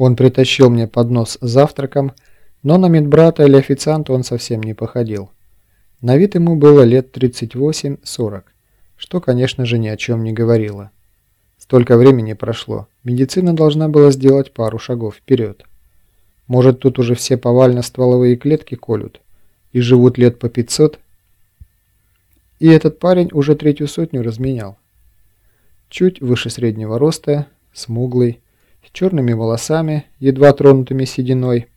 Он притащил мне поднос с завтраком, но на медбрата или официанта он совсем не походил. На вид ему было лет 38-40, что, конечно же, ни о чем не говорило. Столько времени прошло, медицина должна была сделать пару шагов вперед. Может, тут уже все повально-стволовые клетки колют и живут лет по 500? И этот парень уже третью сотню разменял. Чуть выше среднего роста, смуглый, с черными волосами, едва тронутыми сединой.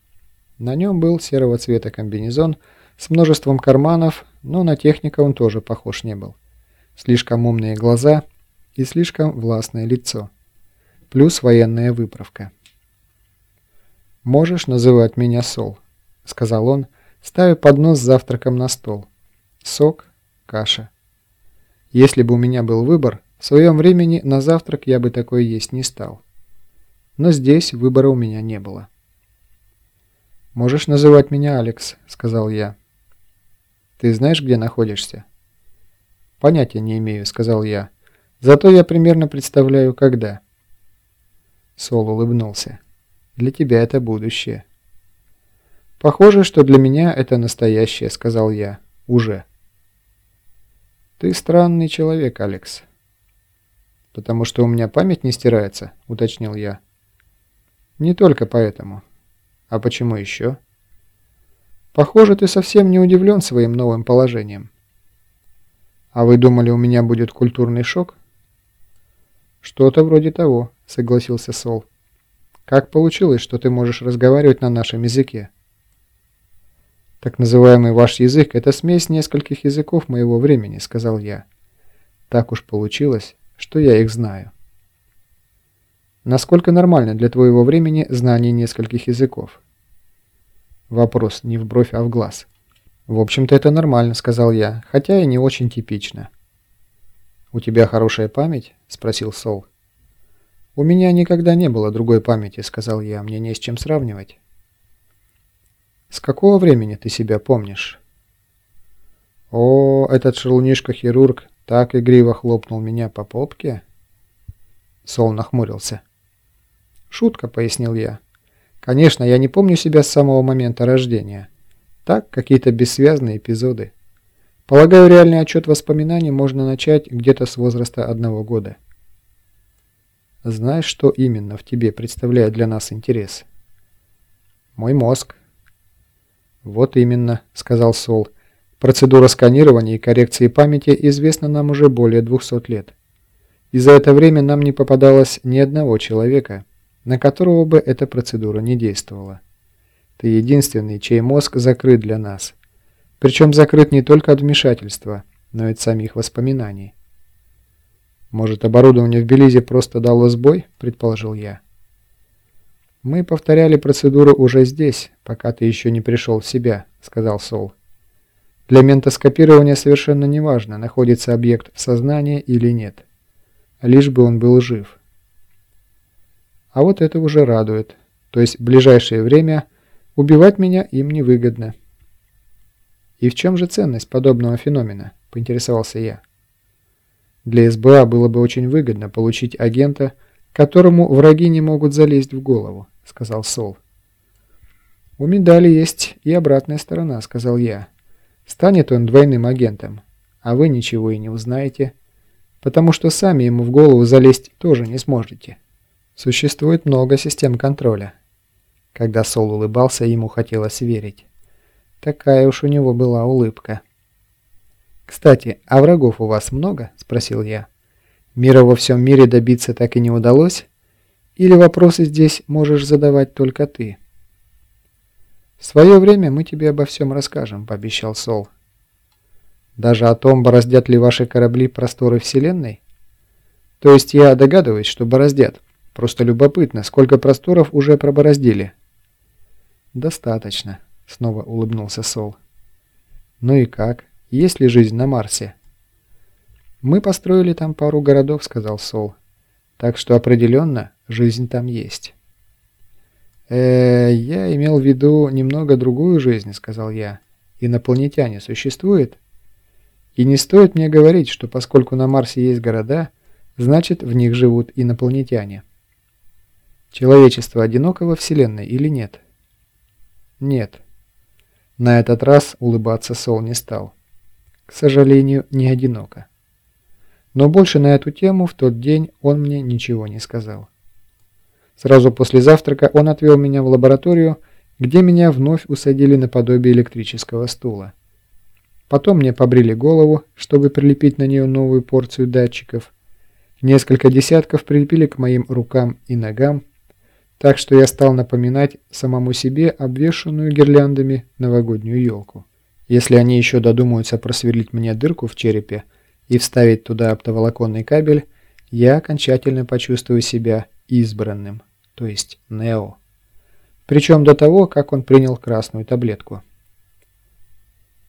На нем был серого цвета комбинезон с множеством карманов, но на техника он тоже похож не был. Слишком умные глаза и слишком властное лицо. Плюс военная выправка. «Можешь называть меня Сол», — сказал он, ставя поднос с завтраком на стол. «Сок, каша. Если бы у меня был выбор, в своем времени на завтрак я бы такое есть не стал. Но здесь выбора у меня не было. «Можешь называть меня Алекс», — сказал я. «Ты знаешь, где находишься?» «Понятия не имею», — сказал я. «Зато я примерно представляю, когда». Сол улыбнулся. «Для тебя это будущее». «Похоже, что для меня это настоящее», — сказал я. «Уже». «Ты странный человек, Алекс». «Потому что у меня память не стирается», — уточнил я. Не только поэтому. А почему еще? Похоже, ты совсем не удивлен своим новым положением. А вы думали, у меня будет культурный шок? Что-то вроде того, согласился Сол. Как получилось, что ты можешь разговаривать на нашем языке? Так называемый ваш язык – это смесь нескольких языков моего времени, сказал я. Так уж получилось, что я их знаю. Насколько нормально для твоего времени знание нескольких языков? Вопрос не в бровь, а в глаз. В общем-то это нормально, сказал я, хотя и не очень типично. У тебя хорошая память? Спросил Сол. У меня никогда не было другой памяти, сказал я, мне не с чем сравнивать. С какого времени ты себя помнишь? О, этот шелунишка-хирург так игриво хлопнул меня по попке. Сол нахмурился. «Шутка», — пояснил я. «Конечно, я не помню себя с самого момента рождения. Так, какие-то бессвязные эпизоды. Полагаю, реальный отчет воспоминаний можно начать где-то с возраста одного года». «Знаешь, что именно в тебе представляет для нас интерес?» «Мой мозг». «Вот именно», — сказал Сол. «Процедура сканирования и коррекции памяти известна нам уже более 200 лет. И за это время нам не попадалось ни одного человека» на которого бы эта процедура не действовала. Ты единственный, чей мозг закрыт для нас. Причем закрыт не только от вмешательства, но и от самих воспоминаний. «Может, оборудование в Белизе просто дало сбой?» – предположил я. «Мы повторяли процедуру уже здесь, пока ты еще не пришел в себя», – сказал Сол. «Для ментоскопирования совершенно неважно, находится объект в сознании или нет. Лишь бы он был жив». А вот это уже радует. То есть в ближайшее время убивать меня им невыгодно. И в чем же ценность подобного феномена, поинтересовался я. Для СБА было бы очень выгодно получить агента, которому враги не могут залезть в голову, сказал Сол. «У медали есть и обратная сторона», — сказал я. «Станет он двойным агентом, а вы ничего и не узнаете, потому что сами ему в голову залезть тоже не сможете». Существует много систем контроля. Когда Сол улыбался, ему хотелось верить. Такая уж у него была улыбка. «Кстати, а врагов у вас много?» – спросил я. «Мира во всем мире добиться так и не удалось? Или вопросы здесь можешь задавать только ты?» «В свое время мы тебе обо всем расскажем», – пообещал Сол. «Даже о том, бороздят ли ваши корабли просторы Вселенной?» «То есть я догадываюсь, что бороздят». Просто любопытно, сколько просторов уже пробороздили. Достаточно, снова улыбнулся Сол. Ну и как? Есть ли жизнь на Марсе? Мы построили там пару городов, сказал Сол. Так что определенно жизнь там есть. э я имел в виду немного другую жизнь, сказал я. Инопланетяне существуют? И не стоит мне говорить, что поскольку на Марсе есть города, значит в них живут инопланетяне. Человечество одиноко во Вселенной или нет? Нет. На этот раз улыбаться Сол не стал. К сожалению, не одиноко. Но больше на эту тему в тот день он мне ничего не сказал. Сразу после завтрака он отвел меня в лабораторию, где меня вновь усадили наподобие электрического стула. Потом мне побрили голову, чтобы прилепить на нее новую порцию датчиков. Несколько десятков прилепили к моим рукам и ногам, так что я стал напоминать самому себе обвешанную гирляндами новогоднюю елку. Если они еще додумаются просверлить мне дырку в черепе и вставить туда оптоволоконный кабель, я окончательно почувствую себя избранным, то есть Нео. Причем до того, как он принял красную таблетку.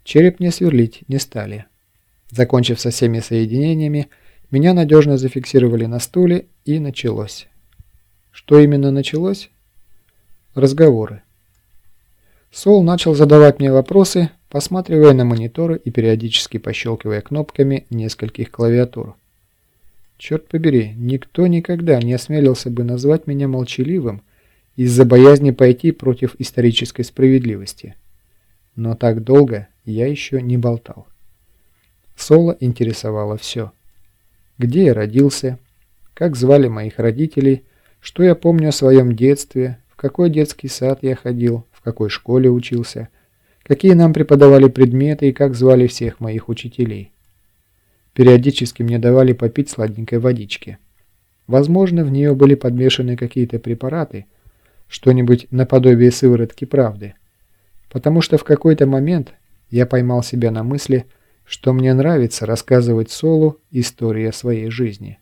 Череп мне сверлить не стали. Закончив со всеми соединениями, меня надежно зафиксировали на стуле и началось. Что именно началось? Разговоры. Сол начал задавать мне вопросы, посматривая на мониторы и периодически пощелкивая кнопками нескольких клавиатур. Черт побери, никто никогда не осмелился бы назвать меня молчаливым из-за боязни пойти против исторической справедливости. Но так долго я еще не болтал. Соло интересовало все. Где я родился, как звали моих родителей – что я помню о своем детстве, в какой детский сад я ходил, в какой школе учился, какие нам преподавали предметы и как звали всех моих учителей. Периодически мне давали попить сладенькой водички. Возможно, в нее были подмешаны какие-то препараты, что-нибудь наподобие сыворотки правды. Потому что в какой-то момент я поймал себя на мысли, что мне нравится рассказывать Солу истории о своей жизни.